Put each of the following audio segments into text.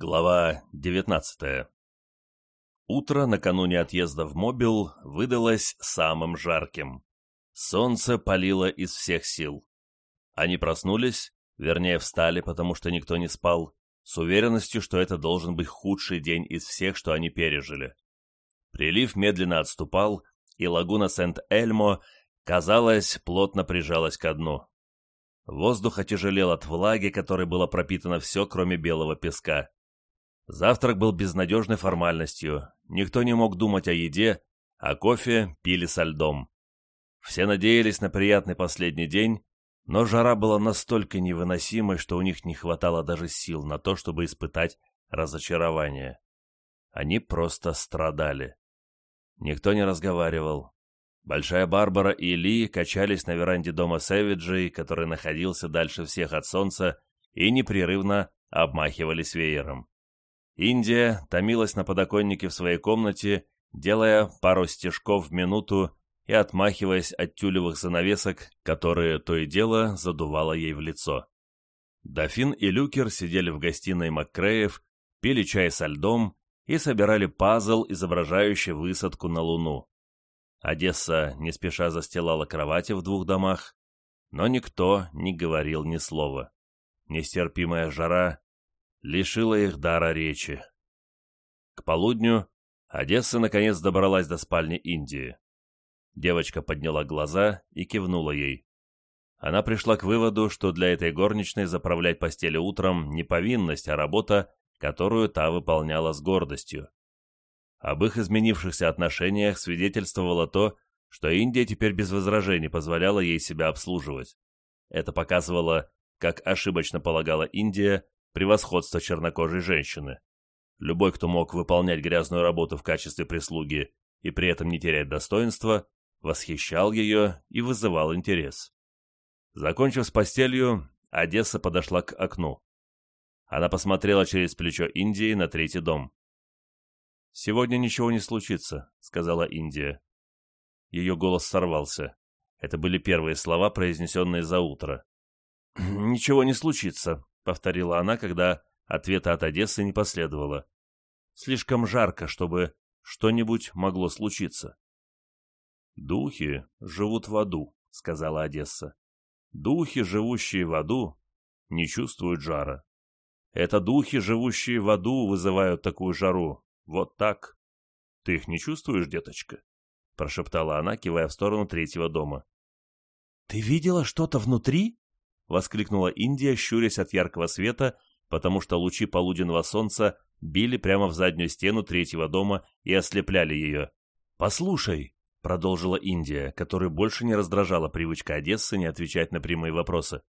Глава 19 Утро накануне отъезда в Мобил выдалось самым жарким. Солнце палило из всех сил. Они проснулись, вернее встали, потому что никто не спал, с уверенностью, что это должен быть худший день из всех, что они пережили. Прилив медленно отступал, и лагуна Сент-Эльмо, казалось, плотно прижалась ко дну. Воздух отяжелел от влаги, которой было пропитано все, кроме белого песка. Завтрак был безнадежной формальностью, никто не мог думать о еде, а кофе пили со льдом. Все надеялись на приятный последний день, но жара была настолько невыносимой, что у них не хватало даже сил на то, чтобы испытать разочарование. Они просто страдали. Никто не разговаривал. Большая Барбара и Ли качались на веранде дома Сэвиджей, который находился дальше всех от солнца, и непрерывно обмахивались веером. Индия томилась на подоконнике в своей комнате, делая пару стежков в минуту и отмахиваясь от тюлевых занавесок, которые то и дело задувало ей в лицо. Дофин и Люкер сидели в гостиной Маккреев, пили чай со льдом и собирали пазл, изображающий высадку на Луну. Одесса не спеша застилала кровати в двух домах, но никто не говорил ни слова. Нестерпимая жара лишила их дара речи. К полудню Одесса наконец добралась до спальни Индии. Девочка подняла глаза и кивнула ей. Она пришла к выводу, что для этой горничной заправлять постели утром не повинность, а работа, которую та выполняла с гордостью. Об их изменившихся отношениях свидетельствовало то, что Индия теперь без возражений позволяла ей себя обслуживать. Это показывало, как ошибочно полагала Индия, превосходство чернокожей женщины. Любой, кто мог выполнять грязную работу в качестве прислуги и при этом не терять достоинства, восхищал ее и вызывал интерес. Закончив с постелью, Одесса подошла к окну. Она посмотрела через плечо Индии на третий дом. «Сегодня ничего не случится», — сказала Индия. Ее голос сорвался. Это были первые слова, произнесенные за утро. «Ничего не случится», повторила она, когда ответа от Одессы не последовало. Слишком жарко, чтобы что-нибудь могло случиться. «Духи живут в аду», — сказала Одесса. «Духи, живущие в аду, не чувствуют жара. Это духи, живущие в аду, вызывают такую жару. Вот так. Ты их не чувствуешь, деточка?» — прошептала она, кивая в сторону третьего дома. «Ты видела что-то внутри?» — воскликнула Индия, щурясь от яркого света, потому что лучи полуденного солнца били прямо в заднюю стену третьего дома и ослепляли ее. «Послушай», — продолжила Индия, которой больше не раздражала привычка Одессы не отвечать на прямые вопросы.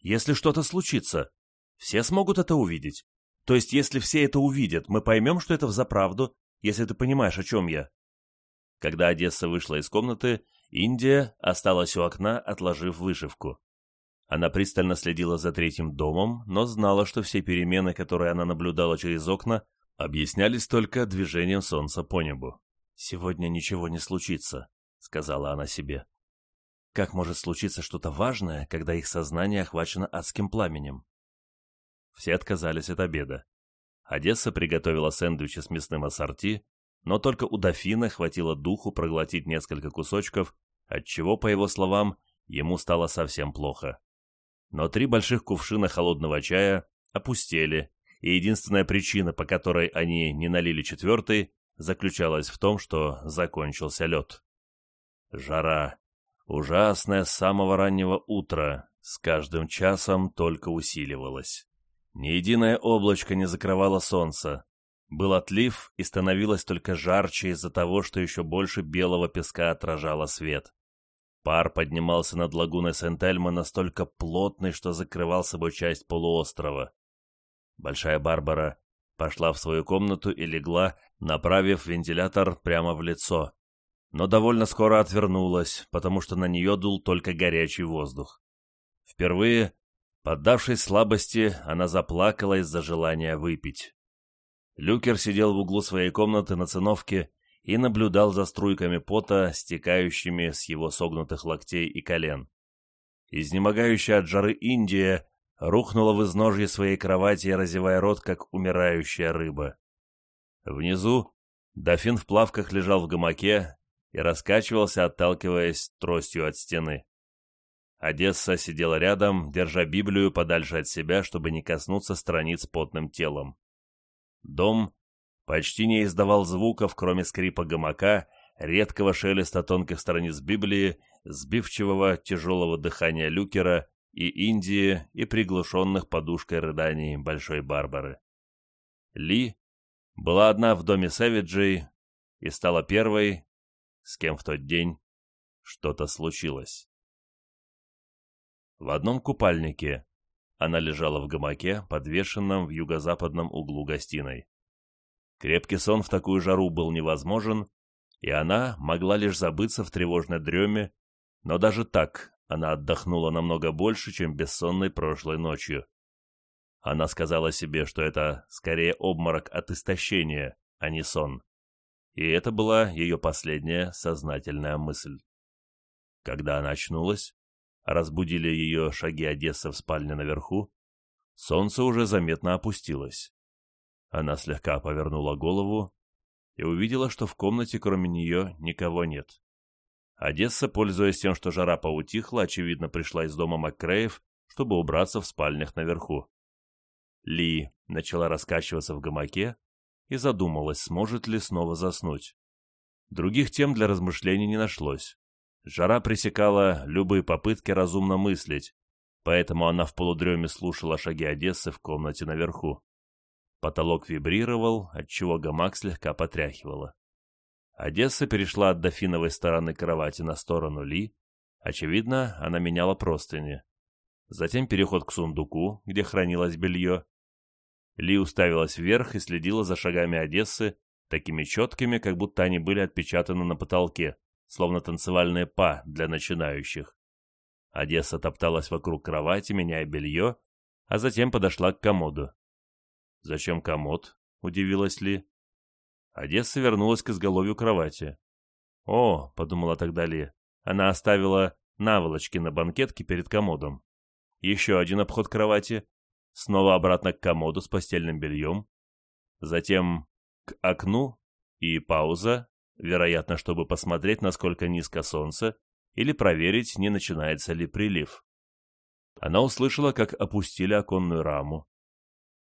«Если что-то случится, все смогут это увидеть. То есть, если все это увидят, мы поймем, что это взаправду, если ты понимаешь, о чем я». Когда Одесса вышла из комнаты, Индия осталась у окна, отложив вышивку. Она пристально следила за третьим домом, но знала, что все перемены, которые она наблюдала через окна, объяснялись только движением солнца по небу. «Сегодня ничего не случится», — сказала она себе. «Как может случиться что-то важное, когда их сознание охвачено адским пламенем?» Все отказались от обеда. Одесса приготовила сэндвичи с мясным ассорти, но только у дофина хватило духу проглотить несколько кусочков, отчего, по его словам, ему стало совсем плохо но три больших кувшина холодного чая опустели, и единственная причина, по которой они не налили четвертый, заключалась в том, что закончился лед. Жара, ужасная с самого раннего утра, с каждым часом только усиливалась. Ни единое облачко не закрывало солнце. Был отлив, и становилось только жарче из-за того, что еще больше белого песка отражало свет. Пар поднимался над лагуной Сент-Эльма настолько плотный, что закрывал собой часть полуострова. Большая Барбара пошла в свою комнату и легла, направив вентилятор прямо в лицо. Но довольно скоро отвернулась, потому что на нее дул только горячий воздух. Впервые, поддавшись слабости, она заплакала из-за желания выпить. Люкер сидел в углу своей комнаты на циновке и наблюдал за струйками пота, стекающими с его согнутых локтей и колен. Изнемогающая от жары Индия рухнула в изножье своей кровати, разевая рот, как умирающая рыба. Внизу дофин в плавках лежал в гамаке и раскачивался, отталкиваясь тростью от стены. Одесса сидела рядом, держа Библию подальше от себя, чтобы не коснуться страниц потным телом. Дом почти не издавал звуков, кроме скрипа гамака, редкого шелеста тонких страниц Библии, сбивчивого тяжелого дыхания Люкера и Индии и приглушенных подушкой рыданий Большой Барбары. Ли была одна в доме Сэвиджей и стала первой, с кем в тот день что-то случилось. В одном купальнике она лежала в гамаке, подвешенном в юго-западном углу гостиной. Крепкий сон в такую жару был невозможен, и она могла лишь забыться в тревожной дреме, но даже так она отдохнула намного больше, чем бессонной прошлой ночью. Она сказала себе, что это скорее обморок от истощения, а не сон. И это была ее последняя сознательная мысль. Когда она очнулась, разбудили ее шаги Одессы в спальне наверху, солнце уже заметно опустилось. Она слегка повернула голову и увидела, что в комнате кроме нее никого нет. Одесса, пользуясь тем, что жара поутихла, очевидно, пришла из дома Маккреев, чтобы убраться в спальнях наверху. Ли начала раскачиваться в гамаке и задумалась, сможет ли снова заснуть. Других тем для размышлений не нашлось. Жара пресекала любые попытки разумно мыслить, поэтому она в полудреме слушала шаги Одессы в комнате наверху. Потолок вибрировал, отчего гамак слегка потряхивало. Одесса перешла от дофиновой стороны кровати на сторону Ли. Очевидно, она меняла простыни. Затем переход к сундуку, где хранилось белье. Ли уставилась вверх и следила за шагами Одессы, такими четкими, как будто они были отпечатаны на потолке словно танцевальные па для начинающих. Одесса топталась вокруг кровати, меняя белье, а затем подошла к комоду. «Зачем комод?» — удивилась Ли. Одесса вернулась к изголовью кровати. «О», — подумала тогда Ли, — она оставила наволочки на банкетке перед комодом. Еще один обход кровати, снова обратно к комоду с постельным бельем, затем к окну и пауза, вероятно, чтобы посмотреть, насколько низко солнце, или проверить, не начинается ли прилив. Она услышала, как опустили оконную раму.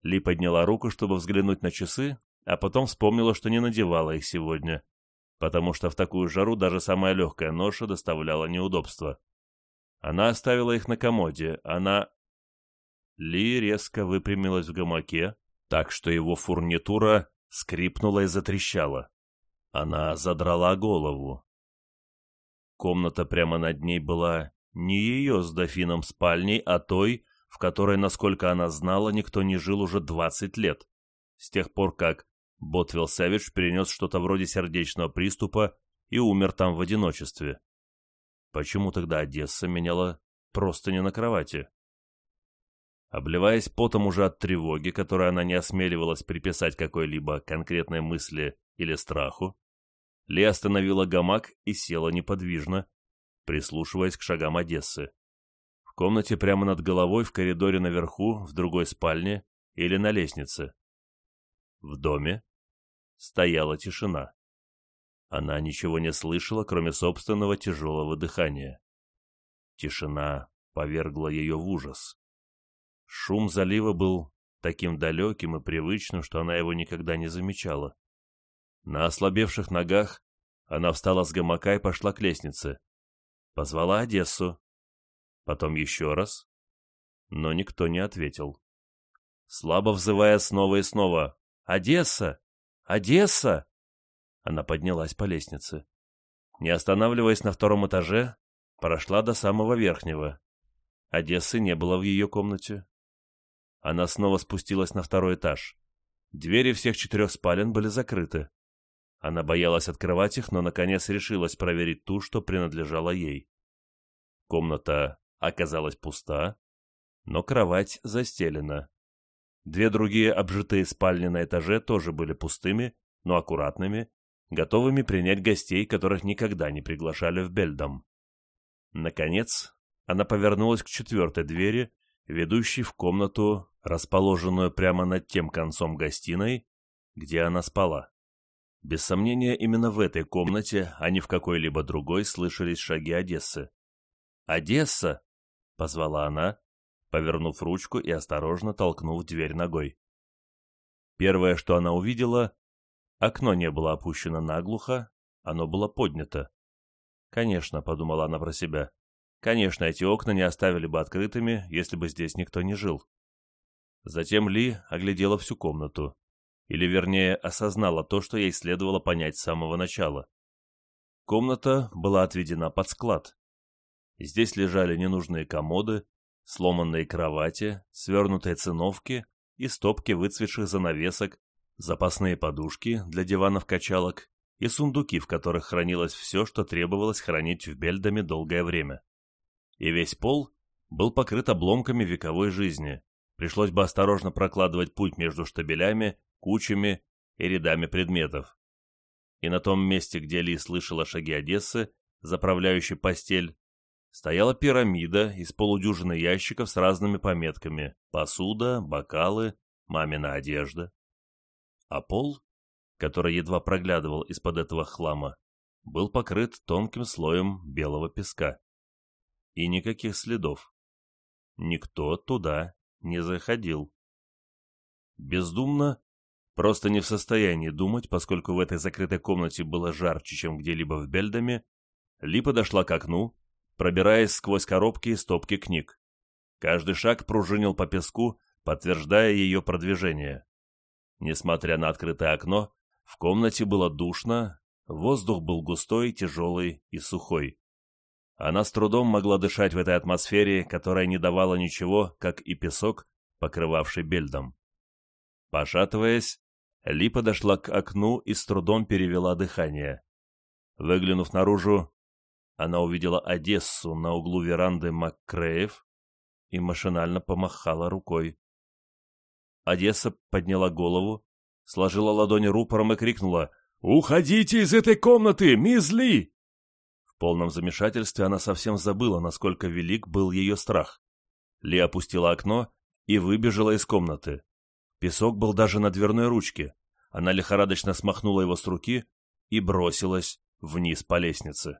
Ли подняла руку, чтобы взглянуть на часы, а потом вспомнила, что не надевала их сегодня, потому что в такую жару даже самая легкая ноша доставляла неудобства. Она оставила их на комоде, она... Ли резко выпрямилась в гамаке, так что его фурнитура скрипнула и затрещала. Она задрала голову. Комната прямо над ней была не ее с дофином спальней, а той, в которой, насколько она знала, никто не жил уже двадцать лет, с тех пор как Ботвилл Сэвидж перенес что-то вроде сердечного приступа и умер там в одиночестве. Почему тогда Одесса меняла просто не на кровати? Обливаясь потом уже от тревоги, которой она не осмеливалась приписать какой-либо конкретной мысли или страху, ли остановила гамак и села неподвижно, прислушиваясь к шагам Одессы. В комнате прямо над головой, в коридоре наверху, в другой спальне или на лестнице. В доме стояла тишина. Она ничего не слышала, кроме собственного тяжелого дыхания. Тишина повергла ее в ужас. Шум залива был таким далеким и привычным, что она его никогда не замечала. На ослабевших ногах она встала с гамака и пошла к лестнице. Позвала Одессу. Потом еще раз. Но никто не ответил. Слабо взывая снова и снова «Одесса! Одесса!» Она поднялась по лестнице. Не останавливаясь на втором этаже, прошла до самого верхнего. Одессы не было в ее комнате. Она снова спустилась на второй этаж. Двери всех четырех спален были закрыты. Она боялась открывать их, но наконец решилась проверить ту, что принадлежала ей. Комната оказалась пуста, но кровать застелена. Две другие обжитые спальни на этаже тоже были пустыми, но аккуратными, готовыми принять гостей, которых никогда не приглашали в Бельдом. Наконец, она повернулась к четвертой двери, ведущий в комнату, расположенную прямо над тем концом гостиной, где она спала. Без сомнения, именно в этой комнате, а не в какой-либо другой, слышались шаги Одессы. «Одесса!» — позвала она, повернув ручку и осторожно толкнув дверь ногой. Первое, что она увидела, окно не было опущено наглухо, оно было поднято. «Конечно», — подумала она про себя, — «конечно, эти окна не оставили бы открытыми, если бы здесь никто не жил». Затем Ли оглядела всю комнату, или, вернее, осознала то, что ей следовало понять с самого начала. Комната была отведена под склад. Здесь лежали ненужные комоды, сломанные кровати, свернутые циновки и стопки выцветших занавесок, запасные подушки для диванов-качалок и сундуки, в которых хранилось все, что требовалось хранить в Бельдаме долгое время. И весь пол был покрыт обломками вековой жизни. Пришлось бы осторожно прокладывать путь между штабелями, кучами и рядами предметов. И на том месте, где Ли слышала шаги Одессы, заправляющей постель, стояла пирамида из полудюжины ящиков с разными пометками – посуда, бокалы, мамина одежда. А пол который едва проглядывал из-под этого хлама, был покрыт тонким слоем белого песка. И никаких следов. Никто туда не заходил. Бездумно, просто не в состоянии думать, поскольку в этой закрытой комнате было жарче, чем где-либо в Бельдаме, Ли подошла к окну, пробираясь сквозь коробки и стопки книг. Каждый шаг пружинил по песку, подтверждая ее продвижение. Несмотря на открытое окно, в комнате было душно, воздух был густой, тяжелый и сухой. Она с трудом могла дышать в этой атмосфере, которая не давала ничего, как и песок, покрывавший бельдом. Пошатываясь, Ли подошла к окну и с трудом перевела дыхание. Выглянув наружу, она увидела Одессу на углу веранды Маккреев и машинально помахала рукой. Одесса подняла голову, сложила ладони рупором и крикнула «Уходите из этой комнаты, мисс Ли!» В полном замешательстве она совсем забыла, насколько велик был ее страх. Ли опустила окно и выбежала из комнаты. Песок был даже на дверной ручке. Она лихорадочно смахнула его с руки и бросилась вниз по лестнице.